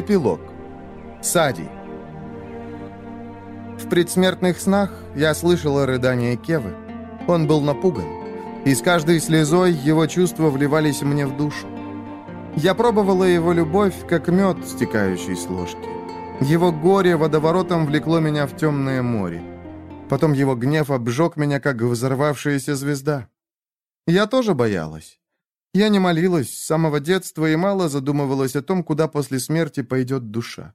Эпилог. Сади. В предсмертных снах я слышала рыдание Кевы. Он был напуган. И с каждой слезой его чувства вливались мне в душу. Я пробовала его любовь, как мед, стекающий с ложки. Его горе водоворотом влекло меня в темное море. Потом его гнев обжег меня, как взорвавшаяся звезда. Я тоже боялась. Я не молилась с самого детства и мало задумывалась о том, куда после смерти пойдет душа.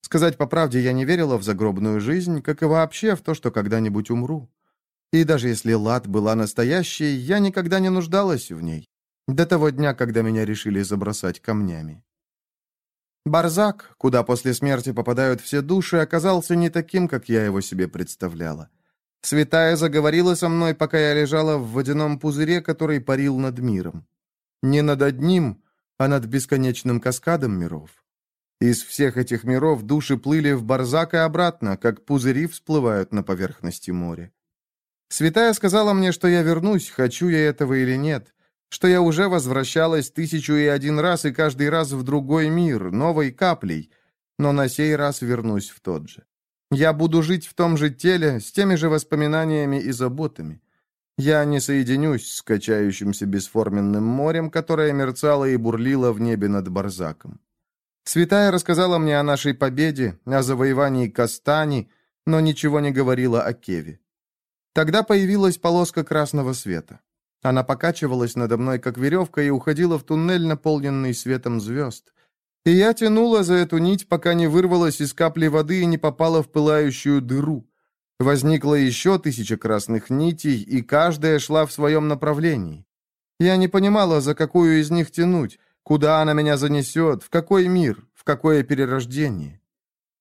Сказать по правде, я не верила в загробную жизнь, как и вообще в то, что когда-нибудь умру. И даже если лад была настоящей, я никогда не нуждалась в ней. До того дня, когда меня решили забросать камнями. Барзак, куда после смерти попадают все души, оказался не таким, как я его себе представляла. Святая заговорила со мной, пока я лежала в водяном пузыре, который парил над миром. Не над одним, а над бесконечным каскадом миров. Из всех этих миров души плыли в Барзак и обратно, как пузыри всплывают на поверхности моря. Святая сказала мне, что я вернусь, хочу я этого или нет, что я уже возвращалась тысячу и один раз и каждый раз в другой мир, новой каплей, но на сей раз вернусь в тот же. Я буду жить в том же теле, с теми же воспоминаниями и заботами. Я не соединюсь с качающимся бесформенным морем, которое мерцало и бурлило в небе над Барзаком. Святая рассказала мне о нашей победе, о завоевании Кастани, но ничего не говорила о Кеве. Тогда появилась полоска красного света. Она покачивалась надо мной, как веревка, и уходила в туннель, наполненный светом звезд. И я тянула за эту нить, пока не вырвалась из капли воды и не попала в пылающую дыру. Возникло еще тысяча красных нитей, и каждая шла в своем направлении. Я не понимала, за какую из них тянуть, куда она меня занесет, в какой мир, в какое перерождение.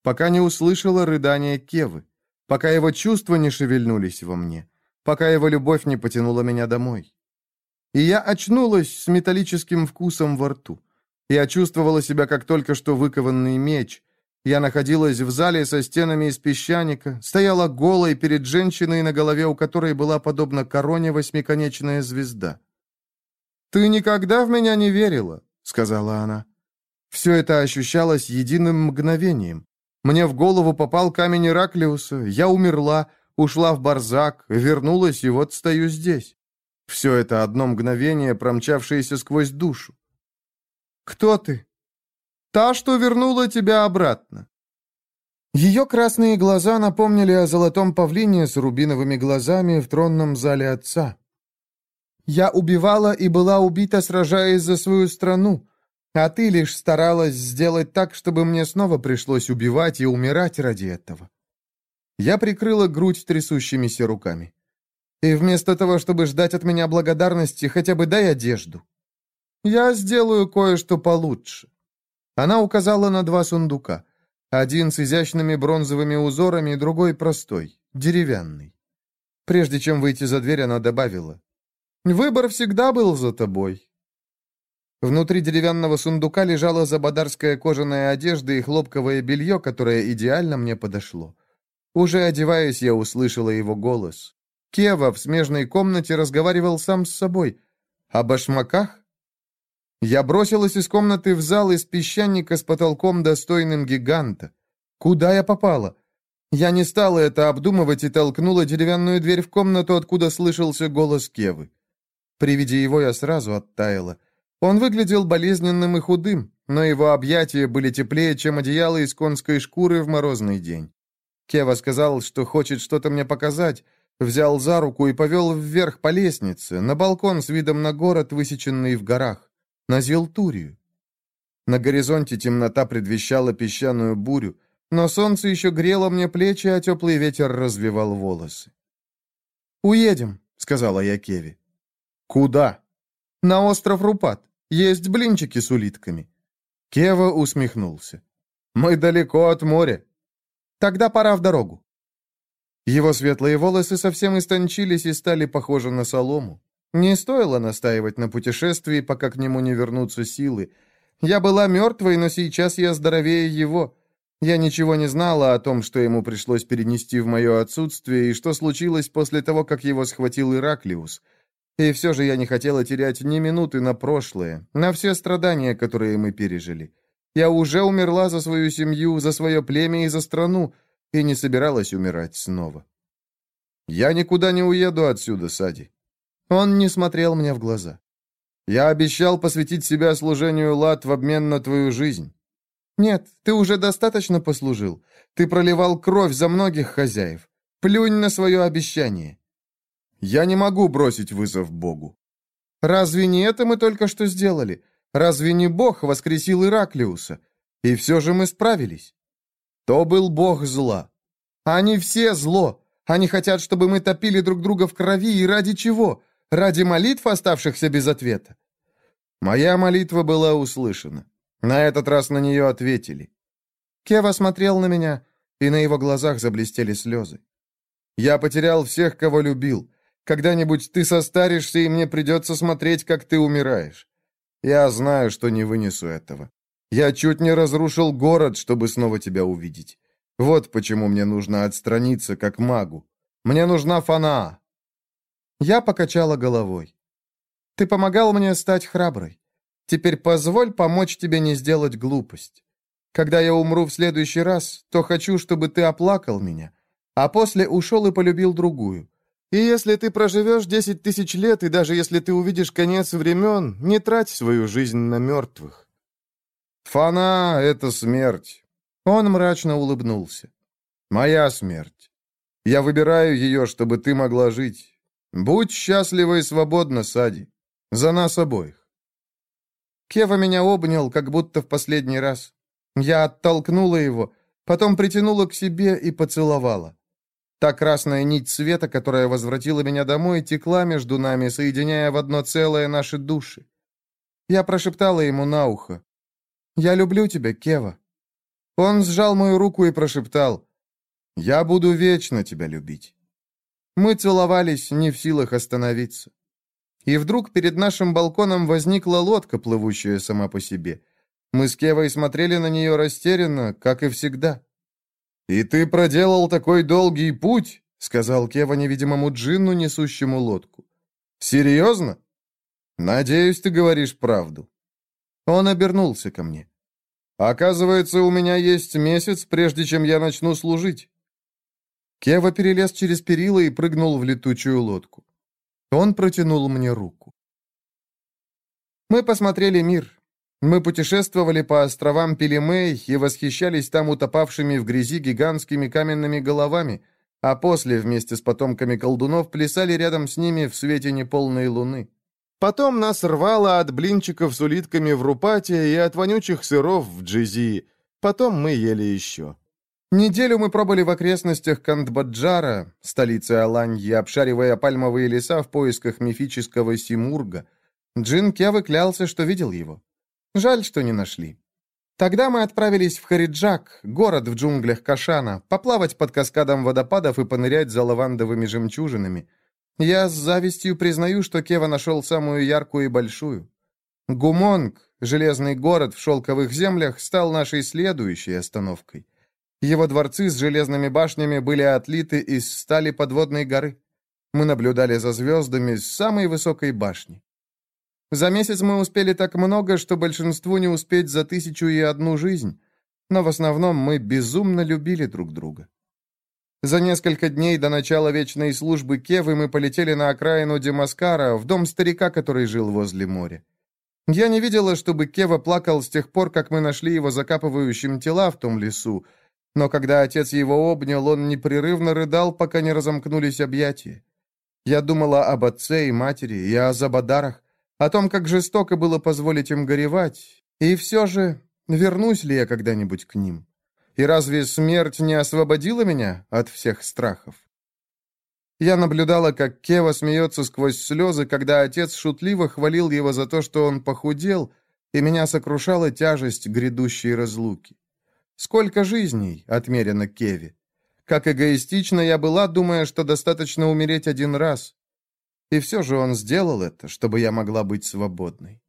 Пока не услышала рыдания Кевы, пока его чувства не шевельнулись во мне, пока его любовь не потянула меня домой. И я очнулась с металлическим вкусом во рту. Я чувствовала себя как только что выкованный меч, я находилась в зале со стенами из песчаника, стояла голой перед женщиной, на голове у которой была подобна короне восьмиконечная звезда. «Ты никогда в меня не верила», — сказала она. Все это ощущалось единым мгновением. Мне в голову попал камень Ираклиуса, я умерла, ушла в Барзак, вернулась, и вот стою здесь. Все это одно мгновение, промчавшееся сквозь душу. «Кто ты?» Та, что вернула тебя обратно». Ее красные глаза напомнили о золотом павлине с рубиновыми глазами в тронном зале отца. «Я убивала и была убита, сражаясь за свою страну, а ты лишь старалась сделать так, чтобы мне снова пришлось убивать и умирать ради этого». Я прикрыла грудь трясущимися руками. «И вместо того, чтобы ждать от меня благодарности, хотя бы дай одежду. Я сделаю кое-что получше». Она указала на два сундука. Один с изящными бронзовыми узорами, другой простой, деревянный. Прежде чем выйти за дверь, она добавила. «Выбор всегда был за тобой». Внутри деревянного сундука лежала забадарская кожаная одежда и хлопковое белье, которое идеально мне подошло. Уже одеваясь, я услышала его голос. Кева в смежной комнате разговаривал сам с собой. О башмаках? Я бросилась из комнаты в зал из песчаника с потолком, достойным гиганта. Куда я попала? Я не стала это обдумывать и толкнула деревянную дверь в комнату, откуда слышался голос Кевы. При виде его я сразу оттаяла. Он выглядел болезненным и худым, но его объятия были теплее, чем одеяло из конской шкуры в морозный день. Кева сказал, что хочет что-то мне показать, взял за руку и повел вверх по лестнице, на балкон с видом на город, высеченный в горах на Зелтурию. На горизонте темнота предвещала песчаную бурю, но солнце еще грело мне плечи, а теплый ветер развивал волосы. «Уедем», — сказала я Кеви. «Куда?» «На остров Рупат. Есть блинчики с улитками». Кева усмехнулся. «Мы далеко от моря. Тогда пора в дорогу». Его светлые волосы совсем истончились и стали похожи на солому. Не стоило настаивать на путешествии, пока к нему не вернутся силы. Я была мертвой, но сейчас я здоровее его. Я ничего не знала о том, что ему пришлось перенести в мое отсутствие, и что случилось после того, как его схватил Ираклиус. И все же я не хотела терять ни минуты на прошлое, на все страдания, которые мы пережили. Я уже умерла за свою семью, за свое племя и за страну, и не собиралась умирать снова. Я никуда не уеду отсюда, Сади. Он не смотрел мне в глаза. Я обещал посвятить себя служению лад в обмен на твою жизнь. Нет, ты уже достаточно послужил. Ты проливал кровь за многих хозяев. Плюнь на свое обещание. Я не могу бросить вызов Богу. Разве не это мы только что сделали? Разве не Бог воскресил Ираклиуса? И все же мы справились. То был Бог зла. Они все зло. Они хотят, чтобы мы топили друг друга в крови, и ради чего? Ради молитв, оставшихся без ответа? Моя молитва была услышана. На этот раз на нее ответили. Кева смотрел на меня, и на его глазах заблестели слезы. Я потерял всех, кого любил. Когда-нибудь ты состаришься, и мне придется смотреть, как ты умираешь. Я знаю, что не вынесу этого. Я чуть не разрушил город, чтобы снова тебя увидеть. Вот почему мне нужно отстраниться, как магу. Мне нужна фана. Я покачала головой. Ты помогал мне стать храброй. Теперь позволь помочь тебе не сделать глупость. Когда я умру в следующий раз, то хочу, чтобы ты оплакал меня, а после ушел и полюбил другую. И если ты проживешь десять тысяч лет, и даже если ты увидишь конец времен, не трать свою жизнь на мертвых. Фана — это смерть. Он мрачно улыбнулся. Моя смерть. Я выбираю ее, чтобы ты могла жить. Будь счастлива и свободна, Сади. За нас обоих. Кева меня обнял, как будто в последний раз. Я оттолкнула его, потом притянула к себе и поцеловала. Та красная нить света, которая возвратила меня домой, текла между нами, соединяя в одно целое наши души. Я прошептала ему на ухо. «Я люблю тебя, Кева». Он сжал мою руку и прошептал. «Я буду вечно тебя любить». Мы целовались, не в силах остановиться. И вдруг перед нашим балконом возникла лодка, плывущая сама по себе. Мы с Кевой смотрели на нее растерянно, как и всегда. «И ты проделал такой долгий путь?» — сказал Кева невидимому джинну, несущему лодку. «Серьезно? Надеюсь, ты говоришь правду». Он обернулся ко мне. «Оказывается, у меня есть месяц, прежде чем я начну служить». Кева перелез через перила и прыгнул в летучую лодку. Он протянул мне руку. Мы посмотрели мир. Мы путешествовали по островам Пелемей и восхищались там утопавшими в грязи гигантскими каменными головами, а после вместе с потомками колдунов плясали рядом с ними в свете неполной луны. Потом нас рвало от блинчиков с улитками в Рупате и от вонючих сыров в Джизии. Потом мы ели еще. Неделю мы пробыли в окрестностях Кандбаджара, столицы Аланьи, обшаривая пальмовые леса в поисках мифического Симурга. Джин Кевы клялся, что видел его. Жаль, что не нашли. Тогда мы отправились в Хариджак, город в джунглях Кашана, поплавать под каскадом водопадов и понырять за лавандовыми жемчужинами. Я с завистью признаю, что Кева нашел самую яркую и большую. Гумонг, железный город в шелковых землях, стал нашей следующей остановкой. Его дворцы с железными башнями были отлиты из стали подводной горы. Мы наблюдали за звездами с самой высокой башни. За месяц мы успели так много, что большинству не успеть за тысячу и одну жизнь, но в основном мы безумно любили друг друга. За несколько дней до начала вечной службы Кевы мы полетели на окраину Демаскара, в дом старика, который жил возле моря. Я не видела, чтобы Кева плакал с тех пор, как мы нашли его закапывающим тела в том лесу, но когда отец его обнял, он непрерывно рыдал, пока не разомкнулись объятия. Я думала об отце и матери, и о Забадарах, о том, как жестоко было позволить им горевать, и все же, вернусь ли я когда-нибудь к ним? И разве смерть не освободила меня от всех страхов? Я наблюдала, как Кева смеется сквозь слезы, когда отец шутливо хвалил его за то, что он похудел, и меня сокрушала тяжесть грядущей разлуки. Сколько жизней отмерено Кеви? Как эгоистично я была, думая, что достаточно умереть один раз. И все же он сделал это, чтобы я могла быть свободной.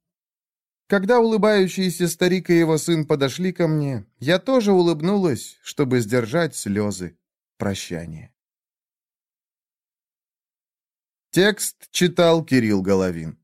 Когда улыбающийся старик и его сын подошли ко мне, я тоже улыбнулась, чтобы сдержать слезы прощания. Текст читал Кирилл Головин.